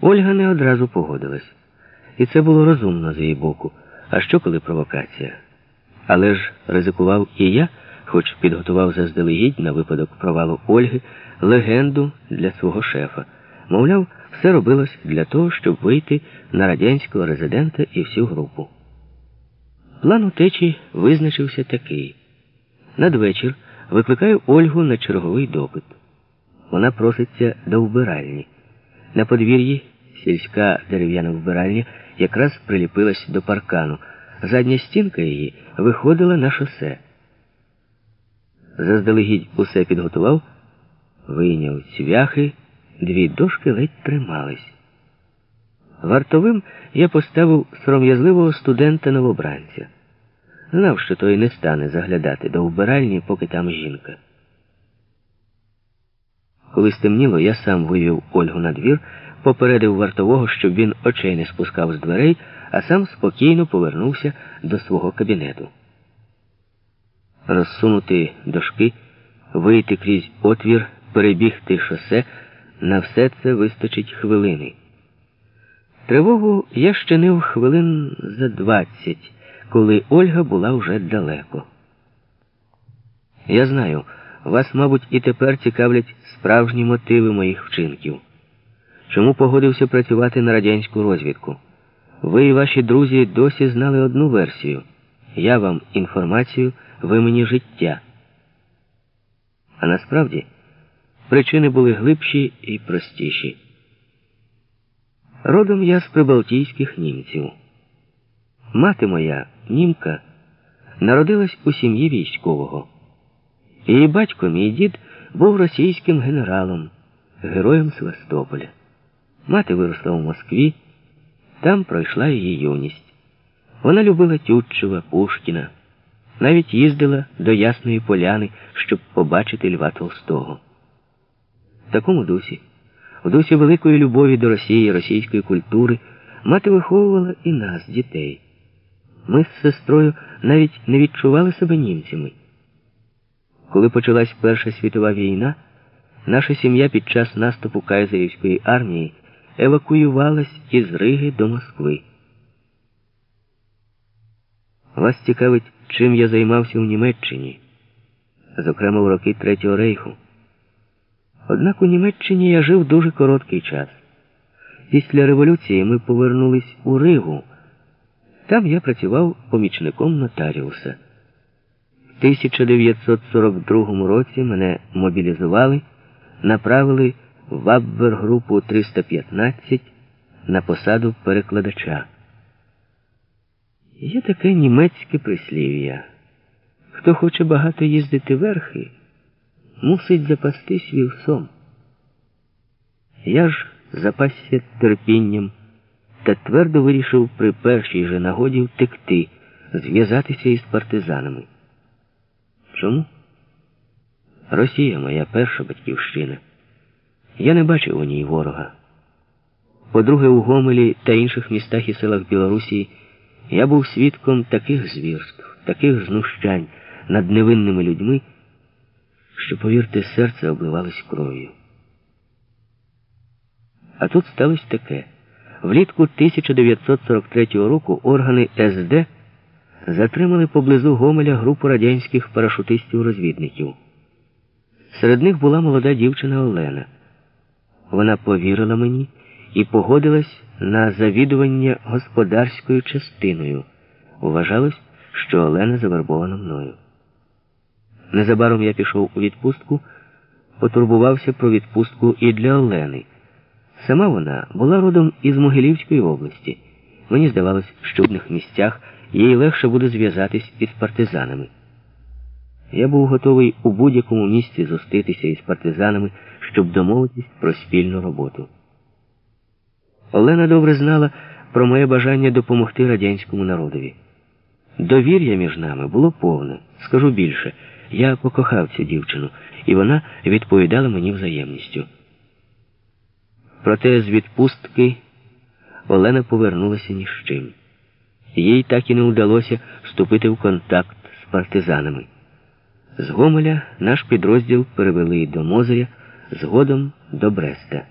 Ольга не одразу погодилась. І це було розумно з її боку. А що коли провокація? Але ж ризикував і я, хоч підготував заздалегідь на випадок провалу Ольги легенду для свого шефа. Мовляв, все робилось для того, щоб вийти на радянського резидента і всю групу. План утечі визначився такий. Надвечір викликаю Ольгу на черговий допит. Вона проситься до вбиральні. На подвір'ї сільська дерев'яна вбиральня якраз приліпилась до паркану. Задня стінка її виходила на шосе. Заздалегідь усе підготував, вийняв цвяхи, дві дошки ледь тримались. Вартовим я поставив сором'язливого студента новобранця. Знав, що той не стане заглядати до вбиральні, поки там жінка. Коли стемніло, я сам вивів Ольгу на двір, попередив вартового, щоб він очей не спускав з дверей, а сам спокійно повернувся до свого кабінету. Розсунути дошки, вийти крізь отвір, перебігти шосе, на все це вистачить хвилини. Тривогу я щинив хвилин за двадцять, коли Ольга була вже далеко. Я знаю, вас, мабуть, і тепер цікавлять справжні мотиви моїх вчинків. Чому погодився працювати на радянську розвідку? Ви і ваші друзі досі знали одну версію. Я вам інформацію, ви мені життя. А насправді причини були глибші і простіші. Родом я з прибалтійських німців. Мати моя, німка, народилась у сім'ї військового. Її батько, мій дід, був російським генералом, героєм Севастополя. Мати виросла у Москві, там пройшла її юність. Вона любила Тютчева, Пушкіна, навіть їздила до Ясної Поляни, щоб побачити Льва Толстого. В такому дусі, в дусі великої любові до Росії, російської культури, мати виховувала і нас, дітей. Ми з сестрою навіть не відчували себе німцями. Коли почалась Перша світова війна, наша сім'я під час наступу Кайзерівської армії евакуювалась із Риги до Москви. Вас цікавить, чим я займався в Німеччині, зокрема в роки Третього рейху. Однак у Німеччині я жив дуже короткий час. Після революції ми повернулись у Ригу. Там я працював помічником нотаріуса. В 1942 році мене мобілізували, направили в Абвергрупу 315 на посаду перекладача. Є таке німецьке прислів'я. Хто хоче багато їздити верхи, мусить запастись вівсом. Я ж запасся терпінням та твердо вирішив при першій же нагоді втекти, зв'язатися із партизанами. Чому? Росія моя перша батьківщина. Я не бачив у ній ворога. По-друге, у Гомелі та інших містах і селах Білорусі я був свідком таких звірств, таких знущань над невинними людьми, що, повірте, серце обливалось кров'ю. А тут сталося таке. Влітку 1943 року органи СД затримали поблизу Гомеля групу радянських парашутистів-розвідників. Серед них була молода дівчина Олена. Вона повірила мені і погодилась на завідування господарською частиною. Вважалось, що Олена завербована мною. Незабаром я пішов у відпустку, потурбувався про відпустку і для Олени. Сама вона була родом із Могилівської області. Мені здавалось, що в одних місцях їй легше буде зв'язатись із партизанами. Я був готовий у будь-якому місці зустрітися із партизанами, щоб домовитись про спільну роботу. Олена добре знала про моє бажання допомогти радянському народові. Довір'я між нами було повне. Скажу більше, я покохав цю дівчину, і вона відповідала мені взаємністю. Проте з відпустки Олена повернулася ні з чим. Їй так і не вдалося вступити в контакт з партизанами. З Гомеля наш підрозділ перевели до Мозиря, згодом до Бреста.